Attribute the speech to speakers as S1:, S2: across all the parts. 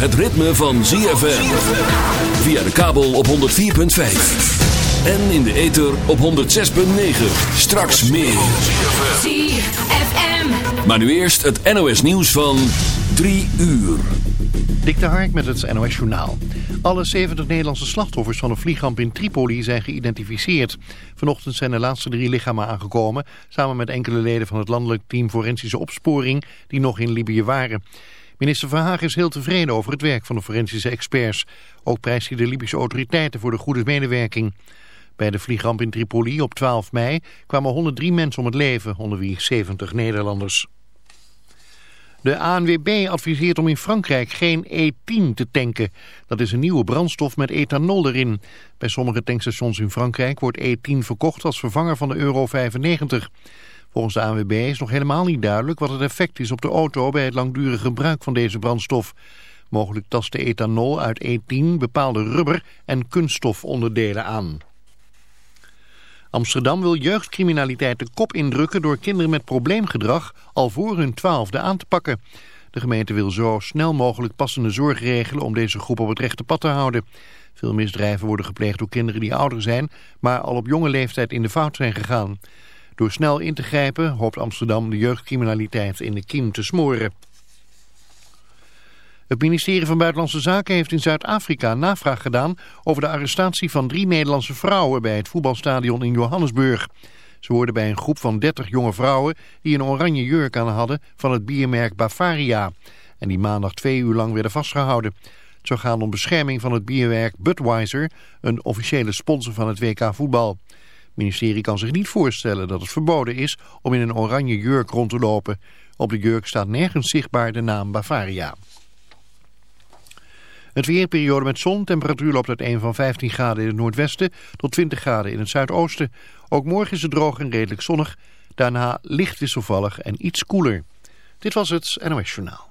S1: het ritme van ZFM. Via de kabel op 104.5. En in de ether op 106.9. Straks meer.
S2: ZFM.
S1: Maar nu eerst het NOS nieuws van 3 uur.
S3: Dik de Hark met het NOS Journaal. Alle 70 Nederlandse slachtoffers van een vliegramp in Tripoli zijn geïdentificeerd. Vanochtend zijn de laatste drie lichamen aangekomen... samen met enkele leden van het landelijk team Forensische Opsporing... die nog in Libië waren. Minister Verhagen is heel tevreden over het werk van de forensische experts. Ook prijst hij de Libische autoriteiten voor de goede medewerking. Bij de vliegramp in Tripoli op 12 mei kwamen 103 mensen om het leven... onder wie 70 Nederlanders. De ANWB adviseert om in Frankrijk geen E10 te tanken. Dat is een nieuwe brandstof met ethanol erin. Bij sommige tankstations in Frankrijk wordt E10 verkocht als vervanger van de euro 95. Volgens de ANWB is nog helemaal niet duidelijk wat het effect is op de auto bij het langdurige gebruik van deze brandstof. Mogelijk tast de ethanol uit E10 bepaalde rubber- en kunststofonderdelen aan. Amsterdam wil jeugdcriminaliteit de kop indrukken door kinderen met probleemgedrag al voor hun twaalfde aan te pakken. De gemeente wil zo snel mogelijk passende zorg regelen om deze groep op het rechte pad te houden. Veel misdrijven worden gepleegd door kinderen die ouder zijn, maar al op jonge leeftijd in de fout zijn gegaan. Door snel in te grijpen hoopt Amsterdam de jeugdcriminaliteit in de kiem te smoren. Het ministerie van Buitenlandse Zaken heeft in Zuid-Afrika navraag gedaan over de arrestatie van drie Nederlandse vrouwen bij het voetbalstadion in Johannesburg. Ze hoorden bij een groep van 30 jonge vrouwen die een oranje jurk aan hadden van het biermerk Bavaria. En die maandag twee uur lang werden vastgehouden. Het zou gaan om bescherming van het biermerk Budweiser, een officiële sponsor van het WK voetbal. Ministerie kan zich niet voorstellen dat het verboden is om in een oranje jurk rond te lopen. Op de jurk staat nergens zichtbaar de naam Bavaria. Het weerperiode met zon, temperatuur loopt uit 1 van 15 graden in het noordwesten tot 20 graden in het zuidoosten. Ook morgen is het droog en redelijk zonnig, daarna licht wisselvallig en iets koeler. Dit was het NOS Journaal.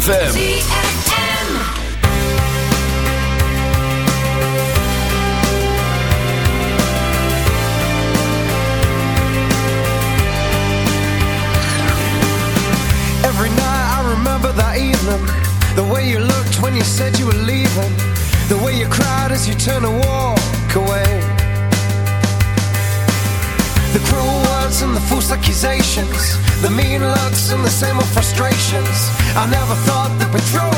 S1: ZFM.
S4: I never thought the patrol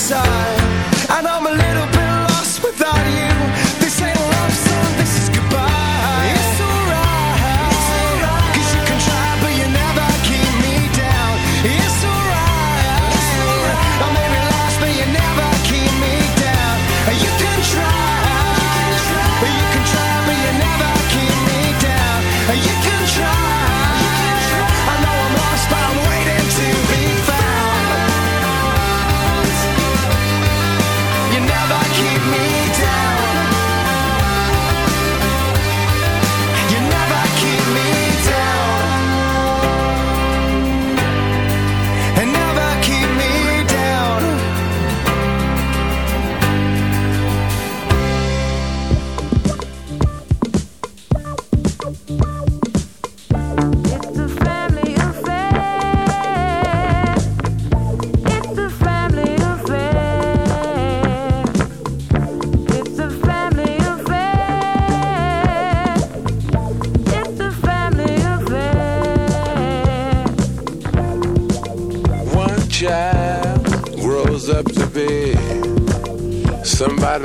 S5: side.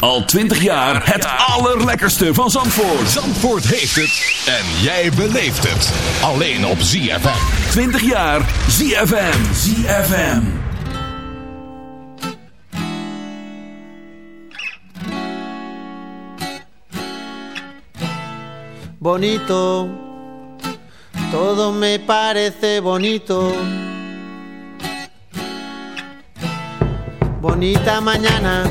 S1: Al 20 jaar het allerlekkerste van Zandvoort.
S6: Zandvoort heeft het en jij beleeft het. Alleen op ZFM.
S1: 20 jaar ZFM. ZFM.
S7: bonito, todo me parece bonito. Bonita mañana,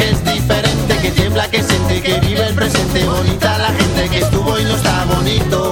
S7: el presente, bonita la gente que estuvo y no está bonito.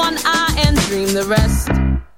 S8: one eye and dream the rest.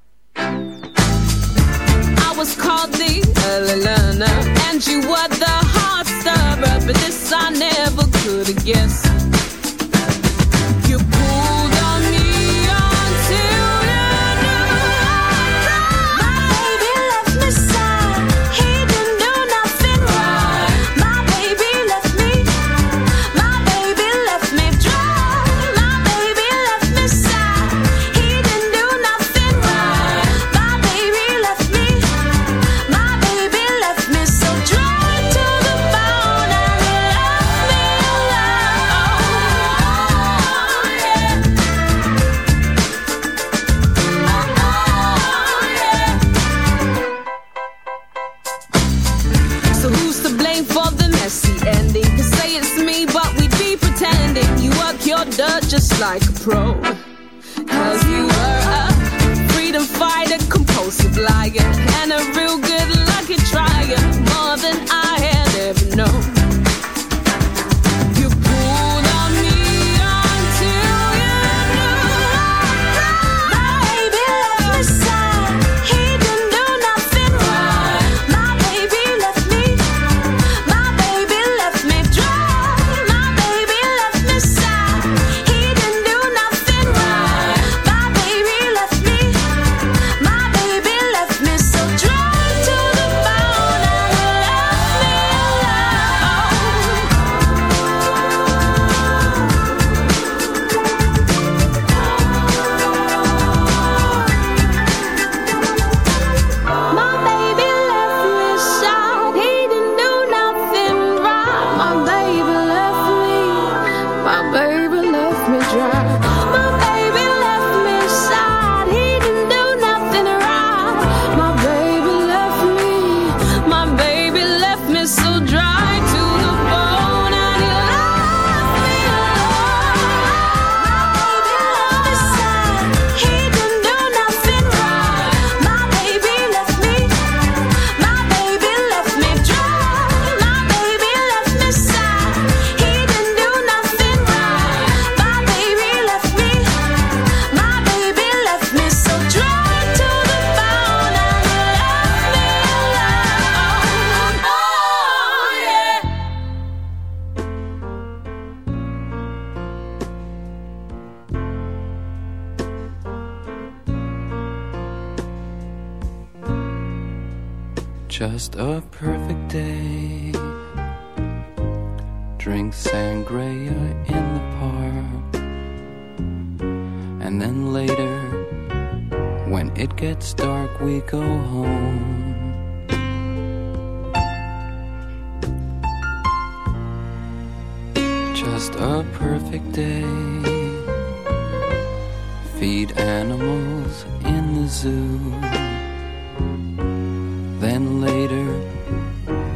S9: later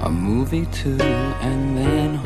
S9: a movie too, and then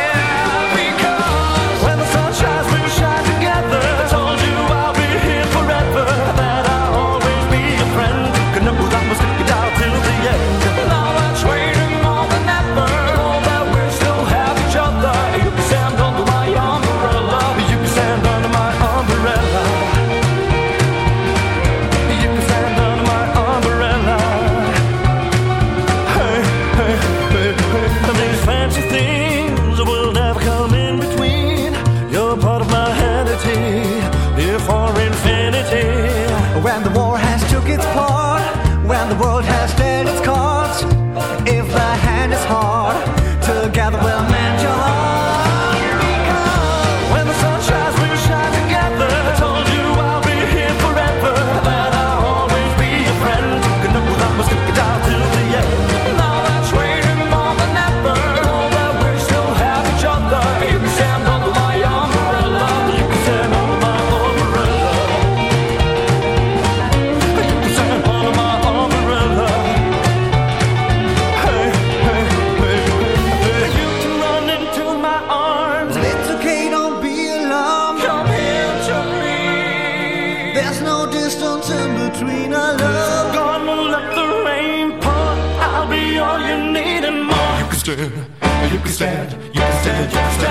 S10: to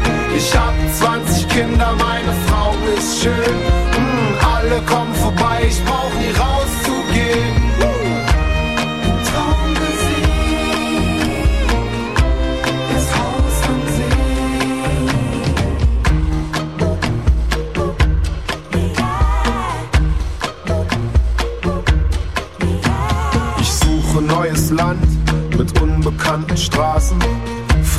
S11: Ich hab 20 Kinder, meine Frau ist schön. Mm, alle kommen vorbei, ich brauch nie rauszugehen. Das Haus am Ich suche neues Land mit unbekannten Straßen.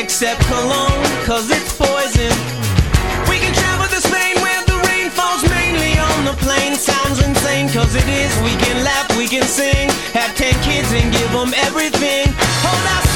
S12: except cologne, cause it's poison. We can travel to Spain where the rain falls mainly on the plain. Sounds insane, cause it is. We can laugh, we can sing, have ten kids and give them everything. Hold out.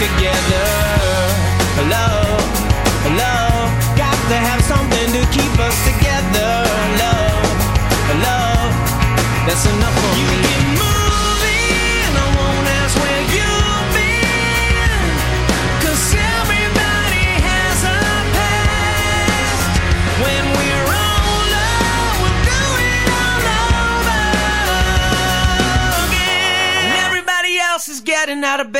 S12: together. Hello, hello, got to have something to keep us together. Hello, hello, that's enough for you me. Can move I won't ask where you've everybody has a past. When we're we'll do it all over again. And everybody else is getting out of bed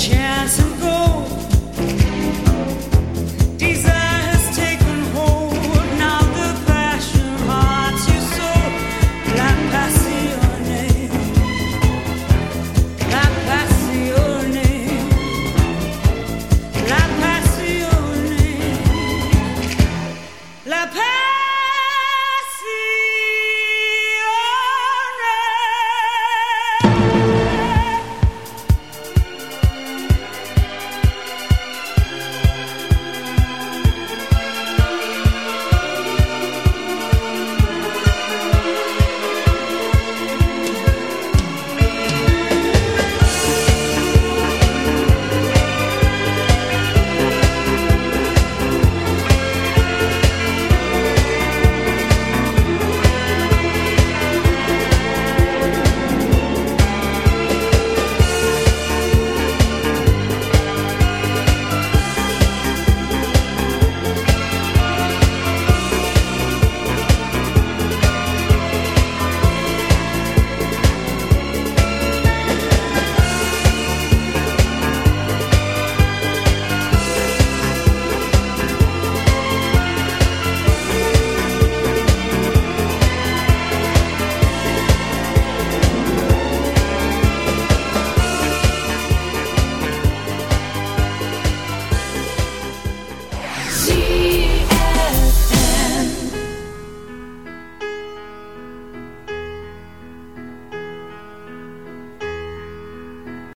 S13: chance